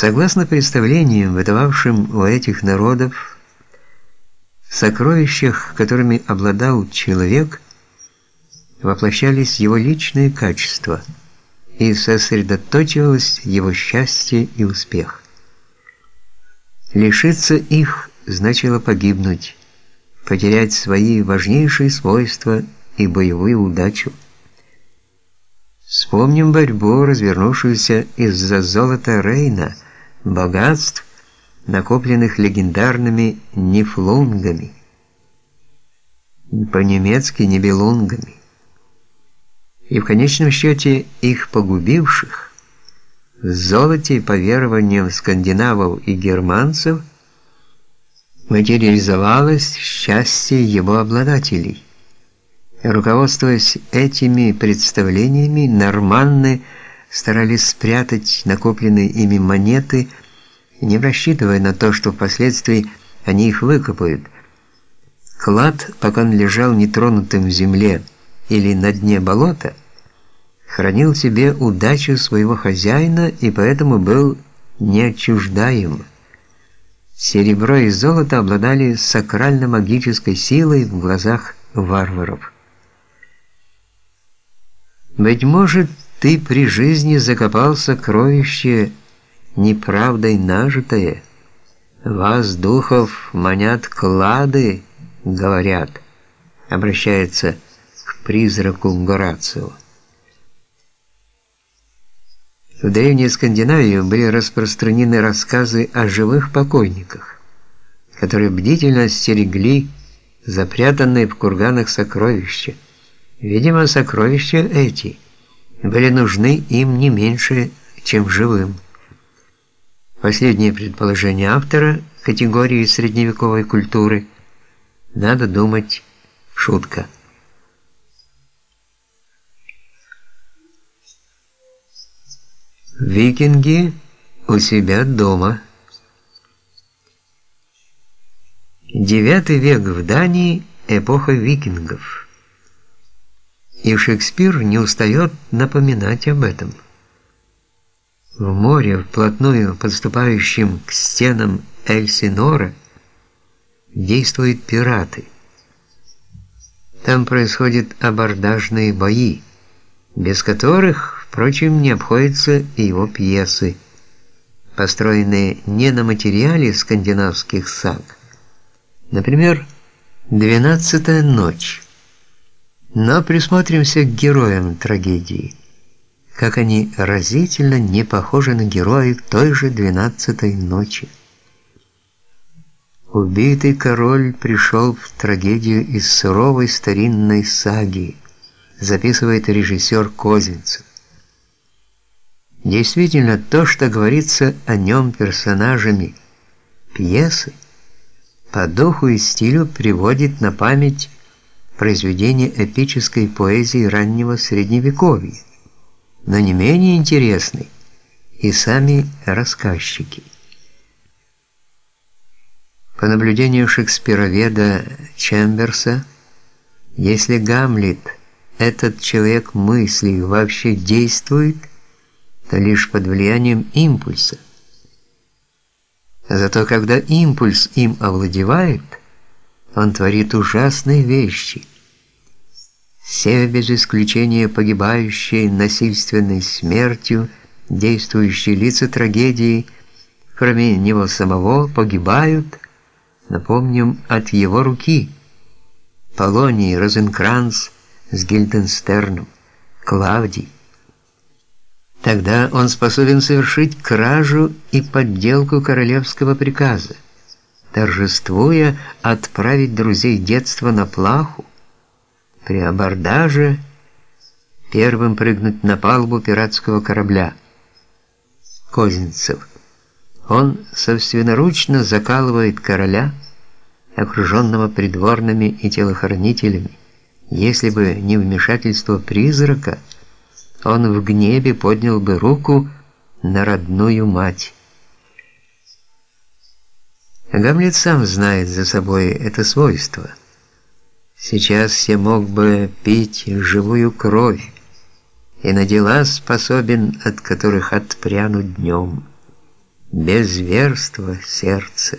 Согласно представлениям, бытовавшим у этих народов, сокровищах, которыми обладал человек, воплощались его личные качества и сосредоточивалось его счастье и успех. Лишиться их значило погибнуть, потерять свои важнейшие свойства и боевую удачу. Вспомним борьбу, развернувшуюся из-за золота Рейна, богатств, накопленных легендарными нефлунгами, по-немецки небелунгами, и в конечном счете их погубивших, в золоте по верованиям скандинавов и германцев материализовалось счастье его обладателей. Руководствуясь этими представлениями, норманны старались спрятать накопленные ими монеты, не рассчитывая на то, что впоследствии они их выкопают. Клад, пока он лежал нетронутым в земле или на дне болота, хранил в себе удачу своего хозяина и поэтому был неотчуждаем. Серебро и золото обладали сакрально-магической силой в глазах варваров. Быть может, ты при жизни закопал сокровище неправдой нажитое. Вас, духов, манят клады, говорят, обращается к призраку Горацио. В древней Скандинавии были распространены рассказы о живых покойниках, которые бдительно стерегли запрятанные в курганах сокровища. Видимо, сокровища эти были нужны им не меньше, чем живым. Последнее предположение автора категории средневековой культуры надо думать шутка. Викинги у себя дома. Девятый век в Дании эпоха викингов. И Шекспир не устает напоминать об этом. В море, вплотную подступающим к стенам Эльсинора, действуют пираты. Там происходят абордажные бои, без которых, впрочем, не обходятся и его пьесы, построенные не на материале скандинавских саг. Например, «Двенадцатая ночь». Но присмотримся к героям трагедии. Как они разительно не похожи на героев той же двенадцатой ночи. Убитый король пришел в трагедию из суровой старинной саги, записывает режиссер Козинцев. Действительно, то, что говорится о нем персонажами пьесы, по духу и стилю приводит на память произведения эпической поэзии раннего Средневековья, но не менее интересны и сами рассказчики. По наблюдению шекспироведа Чемберса, если Гамлет, этот человек мысли, вообще действует, то лишь под влиянием импульса. Зато когда импульс им овладевает, он творит ужасные вещи. Все без исключения погибающие насильственной смертью, действующие лица трагедии, кроме него самого, погибают, напомним, от его руки. Полоний, Розенкранц с Гильденстерном, Клавдий. Тогда он способен совершить кражу и подделку королевского приказа торжествуя, отправить друзей детства на плаху, при абордаже первым прыгнуть на палубу пиратского корабля. Козинцев. Он собственноручно закалывает короля, окруженного придворными и телохранителями. Если бы не вмешательство призрака, он в гневе поднял бы руку на родную мать. Гамлет сам знает за собой это свойство. Сейчас я мог бы пить живую кровь, и на дела способен, от которых отпряну днем. без верства сердце.